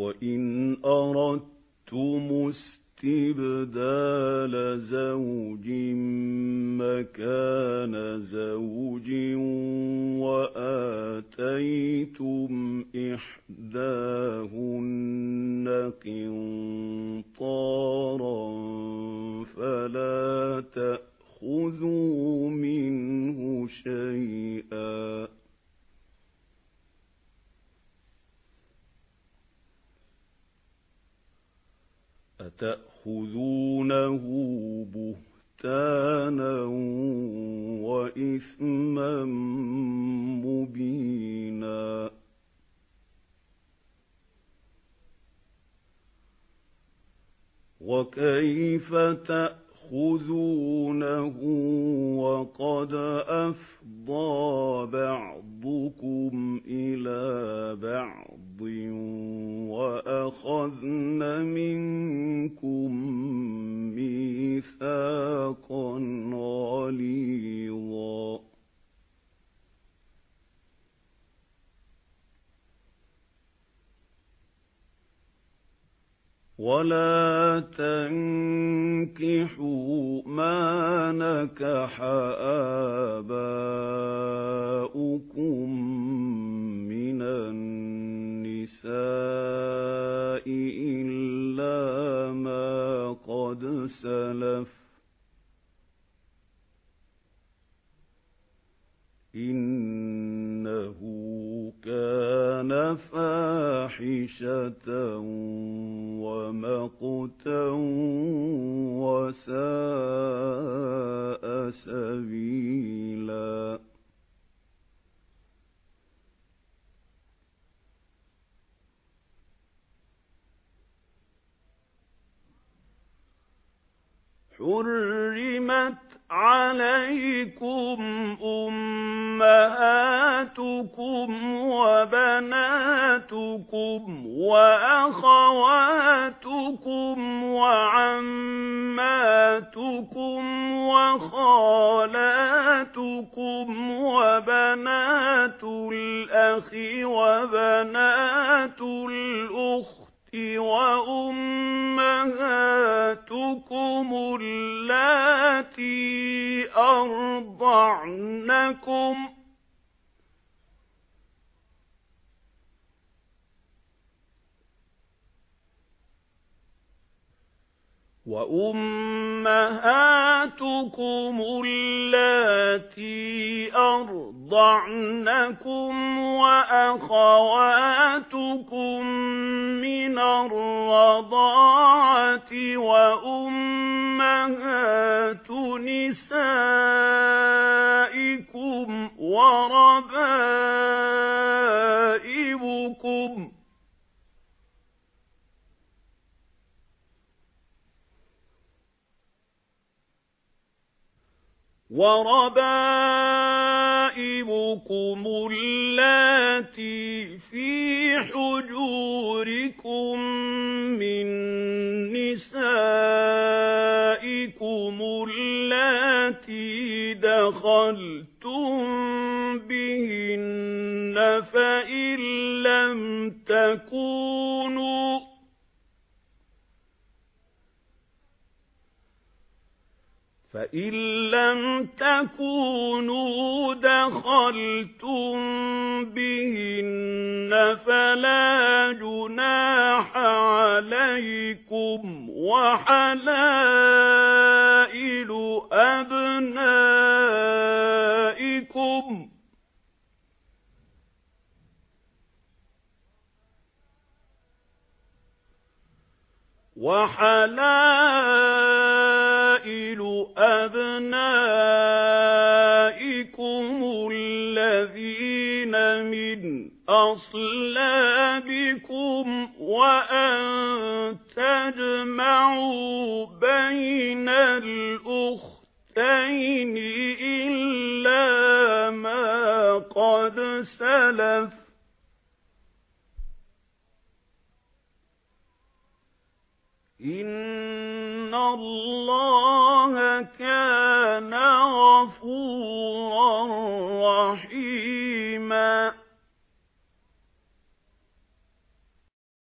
وَإِنْ أَرَدتُّمُ اسْتِبْدَالَ زَوْجٍ مَّكَانَ زَوْجٍ وَآتَيْتُمْ إِحْدَاهُنَّ قِنطَارًا فَلَا تَأْخُذُوا مِنْهُ شَيْئًا أَتَأْخُذُونَهُ بُهْتَانًا وَإِثْمًا مُّبِينًا. وَكَيْفَ تَأْخُذُونَهُ وَقَدْ أَفْضَىٰ وَلَا تَنكِحُوا مَا نَكَحَ آبَاؤُكُم مِّنَ النِّسَاءِ إِلَّا مَا قَدْ سَلَفَ ۚ إِنَّهُ كَانَ فَاحِشَةً وَمَقْتًا وَسَاءَ سَبِيلًا. حُرِّمَتْ عَلَيْكُمْ أُمَّهَاتُكُمْ وَبَنَاتُكُمْ وَأَخَوَاتُكُمْ وَعَمَّاتُكُمْ وَخَالَاتُكُمْ وَبَنَاتُ الْأَخِ وَبَنَاتُ الْأُخْتِ وَأُمَّهَاتُكُمُ اللَّاتِي أَرْضَعْنَكُمْ ۖ وَأُمَّهَاتُكُمُ اللَّاتِي أَرْضَعْنَكُمْ وَأَخَوَاتُكُم مِّنَ الرَّضَاعَةِ وَأُمَّهَاتُ نِسَائِكُمْ اللَّاتِي فِي حُجُورِكُم مِّن نِّسَائِكُمُ اللَّاتِي دَخَلْتُم بِهِنَّ فَإِن لَّمْ تَكُونُوا دَخَلْتُم بِهِنَّ فَلَا جُنَاحَ عَلَيْكُمْ وَحَلَائِلُ أَبْنَائِكُمْ وَحَلَائِلُ أَبْنَائِكُمُ الَّذِينَ مِنْ أَصْلَابِكُمْ وَأَن تَجْمَعُوا بَيْنَ الْأُخْتَيْنِ إِلَّا مَا قَدْ سَلَفَ ۚ. إِنَّ اللَّهَ